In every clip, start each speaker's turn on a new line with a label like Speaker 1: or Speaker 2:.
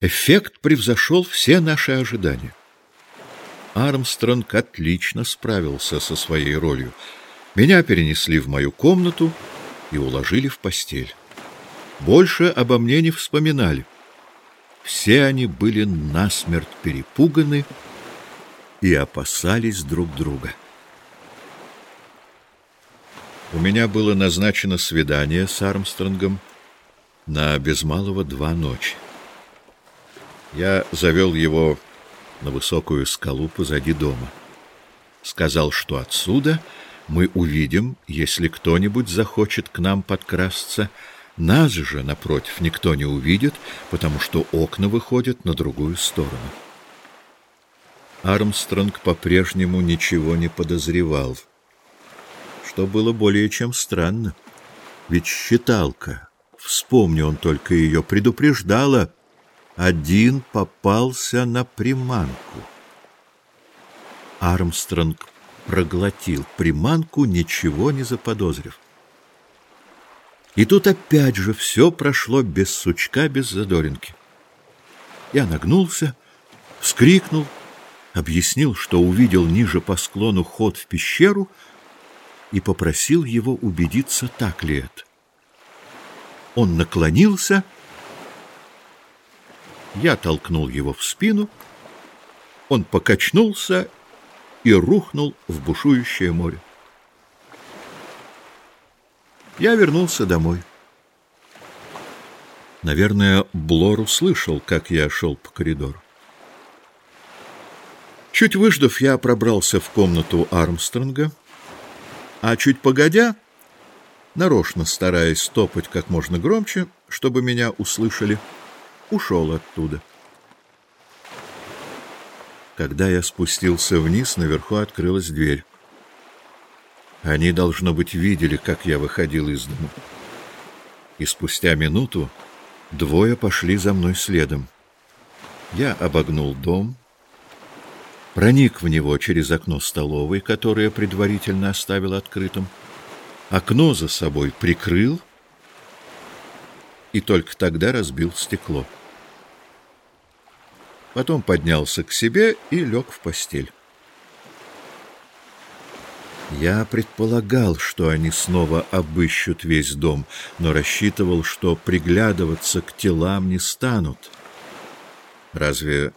Speaker 1: Эффект превзошел все наши ожидания. Армстронг отлично справился со своей ролью. Меня перенесли в мою комнату и уложили в постель. Больше обо мне не вспоминали. Все они были насмерть перепуганы и опасались друг друга. У меня было назначено свидание с Армстронгом на без малого два ночи. Я завел его на высокую скалу позади дома. Сказал, что отсюда мы увидим, если кто-нибудь захочет к нам подкрасться. Нас же, напротив, никто не увидит, потому что окна выходят на другую сторону. Армстронг по-прежнему ничего не подозревал, что было более чем странно. Ведь считалка, вспомни он только ее, предупреждала, один попался на приманку. Армстронг проглотил приманку, ничего не заподозрив. И тут опять же все прошло без сучка, без задоринки. Я нагнулся, вскрикнул, объяснил, что увидел ниже по склону ход в пещеру и попросил его убедиться, так ли это. Он наклонился я толкнул его в спину, он покачнулся и рухнул в бушующее море. Я вернулся домой. Наверное, Блор услышал, как я шел по коридору. Чуть выждав, я пробрался в комнату Армстронга, а чуть погодя, нарочно стараясь стопать как можно громче, чтобы меня услышали, — ушел оттуда. Когда я спустился вниз, наверху открылась дверь. Они, должно быть, видели, как я выходил из дома. И спустя минуту двое пошли за мной следом. Я обогнул дом, проник в него через окно столовой, которое предварительно оставил открытым, окно за собой прикрыл и только тогда разбил стекло потом поднялся к себе и лег в постель. Я предполагал, что они снова обыщут весь дом, но рассчитывал, что приглядываться к телам не станут. Разве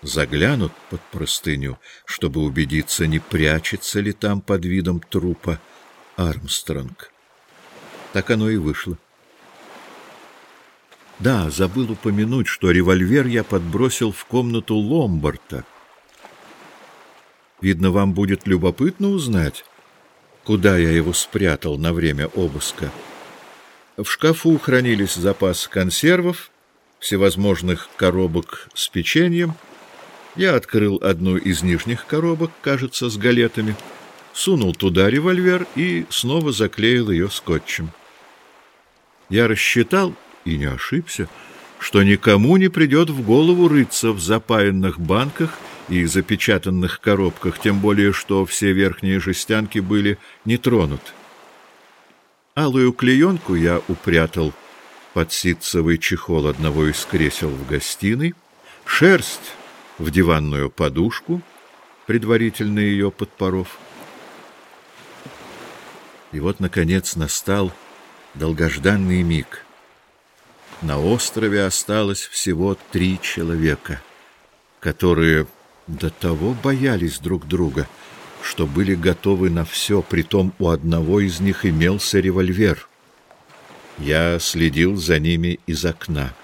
Speaker 1: заглянут под простыню, чтобы убедиться, не прячется ли там под видом трупа Армстронг? Так оно и вышло. Да, забыл упомянуть, что револьвер я подбросил в комнату Ломбарта. Видно, вам будет любопытно узнать, куда я его спрятал на время обыска. В шкафу хранились запасы консервов, всевозможных коробок с печеньем. Я открыл одну из нижних коробок, кажется, с галетами, сунул туда револьвер и снова заклеил ее скотчем. Я рассчитал и не ошибся, что никому не придет в голову рыться в запаянных банках и запечатанных коробках, тем более что все верхние жестянки были не тронуты. Алую клеенку я упрятал под ситцевый чехол одного из кресел в гостиной, шерсть в диванную подушку, предварительно ее подпоров. И вот, наконец, настал долгожданный миг — на острове осталось всего три человека, которые до того боялись друг друга, что были готовы на все, притом у одного из них имелся револьвер. Я следил за ними из окна.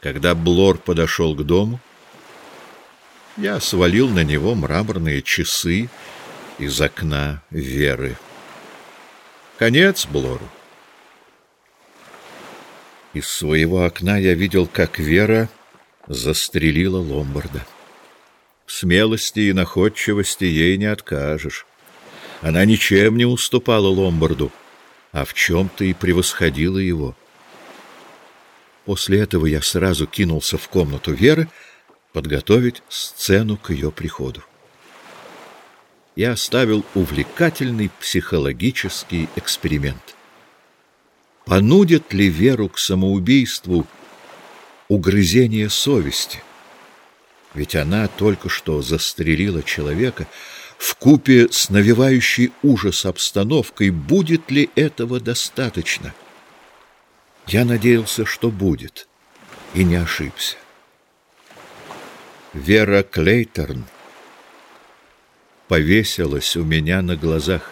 Speaker 1: Когда Блор подошел к дому, я свалил на него мраморные часы из окна Веры. Конец Блору. Из своего окна я видел, как Вера застрелила Ломбарда. Смелости и находчивости ей не откажешь. Она ничем не уступала Ломбарду, а в чем-то и превосходила его. После этого я сразу кинулся в комнату Веры подготовить сцену к ее приходу. Я оставил увлекательный психологический эксперимент. Понудит ли Веру к самоубийству угрызение совести. Ведь она только что застрелила человека в купе с навевающей ужас обстановкой. Будет ли этого достаточно? Я надеялся, что будет, и не ошибся. Вера Клейтерн повесилась у меня на глазах.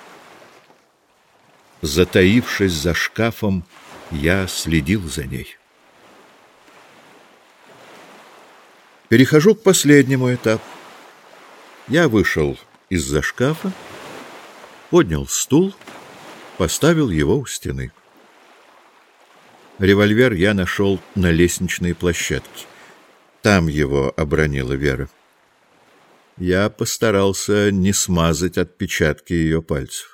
Speaker 1: Затаившись за шкафом, я следил за ней. Перехожу к последнему этапу. Я вышел из-за шкафа, поднял стул, поставил его у стены. Револьвер я нашел на лестничной площадке. Там его обронила Вера. Я постарался не смазать отпечатки ее пальцев.